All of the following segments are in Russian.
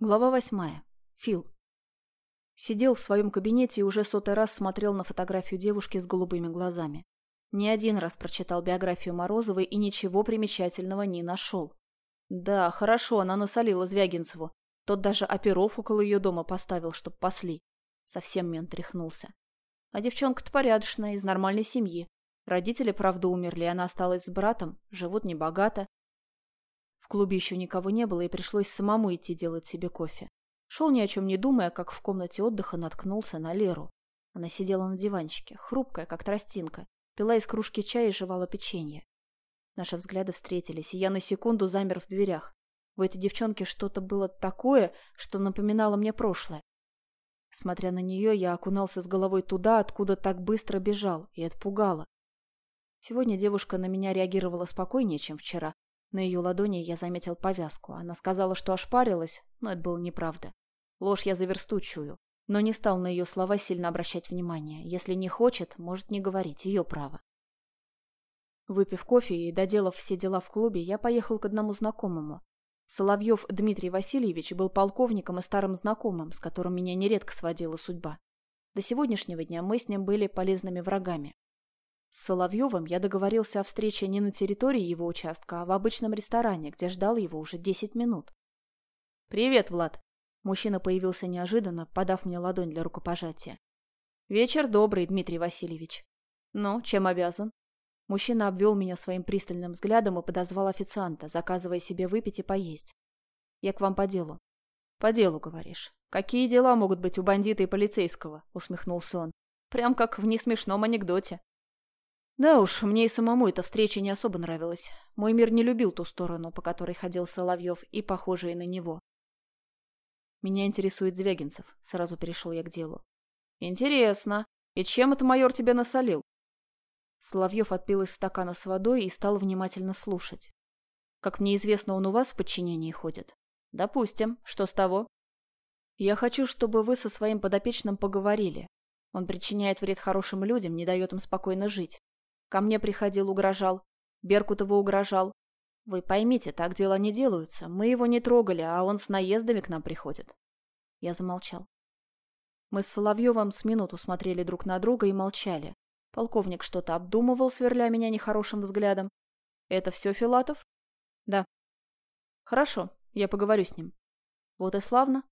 Глава восьмая. Фил. Сидел в своем кабинете и уже сотый раз смотрел на фотографию девушки с голубыми глазами. Не один раз прочитал биографию Морозовой и ничего примечательного не нашел. Да, хорошо, она насолила Звягинцеву. Тот даже оперов около ее дома поставил, чтоб пасли. Совсем мент тряхнулся. А девчонка-то порядочная, из нормальной семьи. Родители, правда, умерли, она осталась с братом, живут небогато, в клубе еще никого не было, и пришлось самому идти делать себе кофе. Шел ни о чем не думая, как в комнате отдыха наткнулся на Леру. Она сидела на диванчике, хрупкая, как тростинка, пила из кружки чая и жевала печенье. Наши взгляды встретились, и я на секунду замер в дверях. У этой девчонки что-то было такое, что напоминало мне прошлое. Смотря на нее, я окунался с головой туда, откуда так быстро бежал, и отпугала. Сегодня девушка на меня реагировала спокойнее, чем вчера, на ее ладони я заметил повязку. Она сказала, что ошпарилась, но это было неправда. Ложь я заверстучую, но не стал на ее слова сильно обращать внимание. Если не хочет, может не говорить, ее право. Выпив кофе и доделав все дела в клубе, я поехал к одному знакомому. Соловьев Дмитрий Васильевич был полковником и старым знакомым, с которым меня нередко сводила судьба. До сегодняшнего дня мы с ним были полезными врагами. С Соловьевым я договорился о встрече не на территории его участка, а в обычном ресторане, где ждал его уже десять минут. «Привет, Влад!» Мужчина появился неожиданно, подав мне ладонь для рукопожатия. «Вечер добрый, Дмитрий Васильевич». «Ну, чем обязан?» Мужчина обвел меня своим пристальным взглядом и подозвал официанта, заказывая себе выпить и поесть. «Я к вам по делу». «По делу, говоришь. Какие дела могут быть у бандита и полицейского?» — усмехнулся он. «Прям как в несмешном анекдоте». Да уж, мне и самому эта встреча не особо нравилась. Мой мир не любил ту сторону, по которой ходил Соловьев, и похожие на него. Меня интересует Звягинцев. Сразу перешел я к делу. Интересно. И чем это майор тебя насолил? Соловьев отпил из стакана с водой и стал внимательно слушать. Как мне известно, он у вас в подчинении ходит. Допустим. Что с того? Я хочу, чтобы вы со своим подопечным поговорили. Он причиняет вред хорошим людям, не дает им спокойно жить. Ко мне приходил, угрожал. Беркутову угрожал. Вы поймите, так дела не делаются. Мы его не трогали, а он с наездами к нам приходит. Я замолчал. Мы с Соловьевым с минуту смотрели друг на друга и молчали. Полковник что-то обдумывал, сверля меня нехорошим взглядом. «Это все, Филатов?» «Да». «Хорошо, я поговорю с ним». «Вот и славно».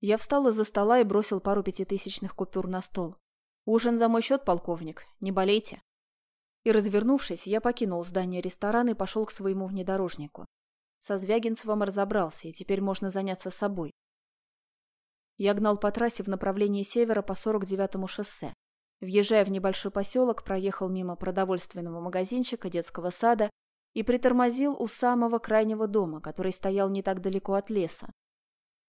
Я встал из-за стола и бросил пару пятитысячных купюр на стол. «Ужин за мой счет, полковник. Не болейте». И, развернувшись, я покинул здание ресторана и пошел к своему внедорожнику. Со Звягинцевым разобрался, и теперь можно заняться собой. Я гнал по трассе в направлении севера по 49-му шоссе. Въезжая в небольшой поселок, проехал мимо продовольственного магазинчика, детского сада и притормозил у самого крайнего дома, который стоял не так далеко от леса.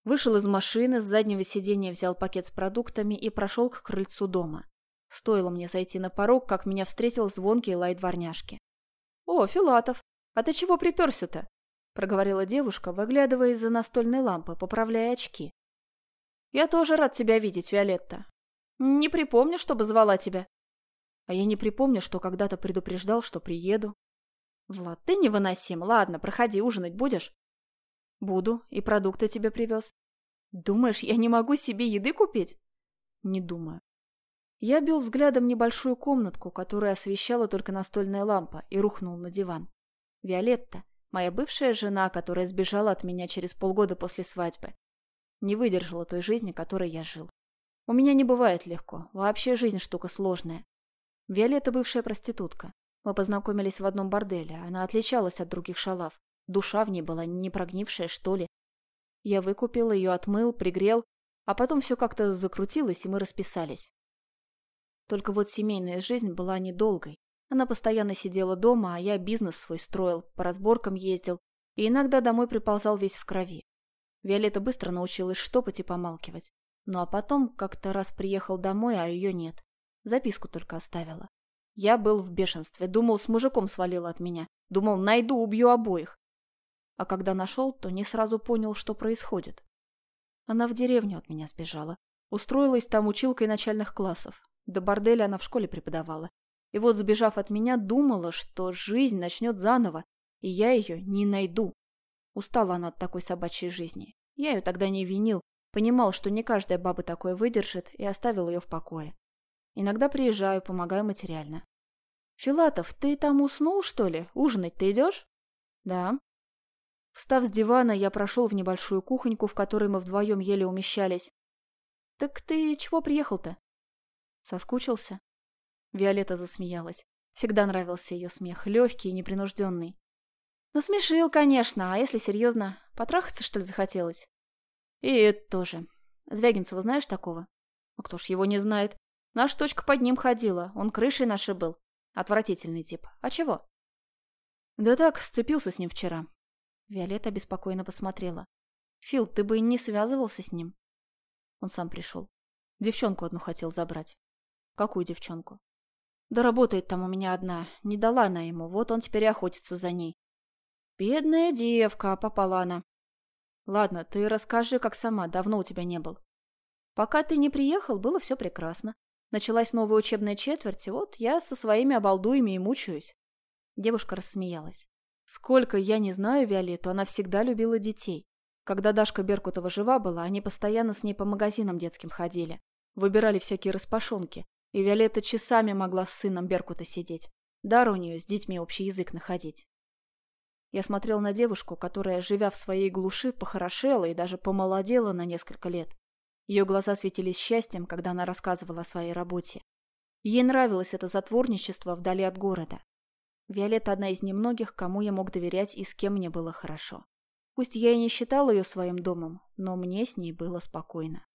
Вышел из машины, с заднего сиденья взял пакет с продуктами и прошел к крыльцу дома. Стоило мне зайти на порог, как меня встретил звонкий лай дворняжки. «О, Филатов, а ты чего приперся-то?» — проговорила девушка, выглядывая из-за настольной лампы, поправляя очки. «Я тоже рад тебя видеть, Виолетта. Не припомню, чтобы звала тебя». «А я не припомню, что когда-то предупреждал, что приеду». «Влад, ты невыносим. Ладно, проходи, ужинать будешь?» «Буду, и продукты тебе привез». «Думаешь, я не могу себе еды купить?» «Не думаю. Я бил взглядом небольшую комнатку, которую освещала только настольная лампа, и рухнул на диван. Виолетта, моя бывшая жена, которая сбежала от меня через полгода после свадьбы, не выдержала той жизни, которой я жил. У меня не бывает легко, вообще жизнь штука сложная. Виолетта бывшая проститутка. Мы познакомились в одном борделе, она отличалась от других шалав. Душа в ней была не прогнившая, что ли. Я выкупил ее, отмыл, пригрел, а потом все как-то закрутилось, и мы расписались. Только вот семейная жизнь была недолгой. Она постоянно сидела дома, а я бизнес свой строил, по разборкам ездил и иногда домой приползал весь в крови. Виолетта быстро научилась штопать и помалкивать. Ну а потом как-то раз приехал домой, а ее нет. Записку только оставила. Я был в бешенстве, думал, с мужиком свалила от меня. Думал, найду, убью обоих. А когда нашел, то не сразу понял, что происходит. Она в деревню от меня сбежала. Устроилась там училкой начальных классов. До борделя она в школе преподавала. И вот, сбежав от меня, думала, что жизнь начнет заново, и я ее не найду. Устала она от такой собачьей жизни. Я ее тогда не винил, понимал, что не каждая баба такое выдержит, и оставил ее в покое. Иногда приезжаю, помогаю материально. «Филатов, ты там уснул, что ли? Ужинать ты идешь?» «Да». Встав с дивана, я прошел в небольшую кухоньку, в которой мы вдвоем еле умещались. «Так ты чего приехал-то?» «Соскучился?» Виолетта засмеялась. Всегда нравился ее смех, легкий и непринужденный. Насмешил, конечно, а если серьезно, потрахаться, что ли, захотелось? И это тоже. Звягинцева знаешь такого? Ну кто ж его не знает? Наша точка под ним ходила, он крышей нашей был. Отвратительный тип. А чего? Да так, сцепился с ним вчера. Виолетта беспокойно посмотрела. Фил, ты бы не связывался с ним. Он сам пришел. Девчонку одну хотел забрать. Какую девчонку? Да работает там у меня одна. Не дала она ему, вот он теперь и охотится за ней. Бедная девка, попала она. Ладно, ты расскажи, как сама, давно у тебя не был. Пока ты не приехал, было все прекрасно. Началась новая учебная четверть, и вот я со своими обалдуями и мучаюсь. Девушка рассмеялась. Сколько я не знаю Виолетту, она всегда любила детей. Когда Дашка Беркутова жива была, они постоянно с ней по магазинам детским ходили. Выбирали всякие распашонки. И Виолетта часами могла с сыном Беркута сидеть. Дар у нее с детьми общий язык находить. Я смотрел на девушку, которая, живя в своей глуши, похорошела и даже помолодела на несколько лет. Ее глаза светились счастьем, когда она рассказывала о своей работе. Ей нравилось это затворничество вдали от города. Виолетта одна из немногих, кому я мог доверять и с кем мне было хорошо. Пусть я и не считал ее своим домом, но мне с ней было спокойно.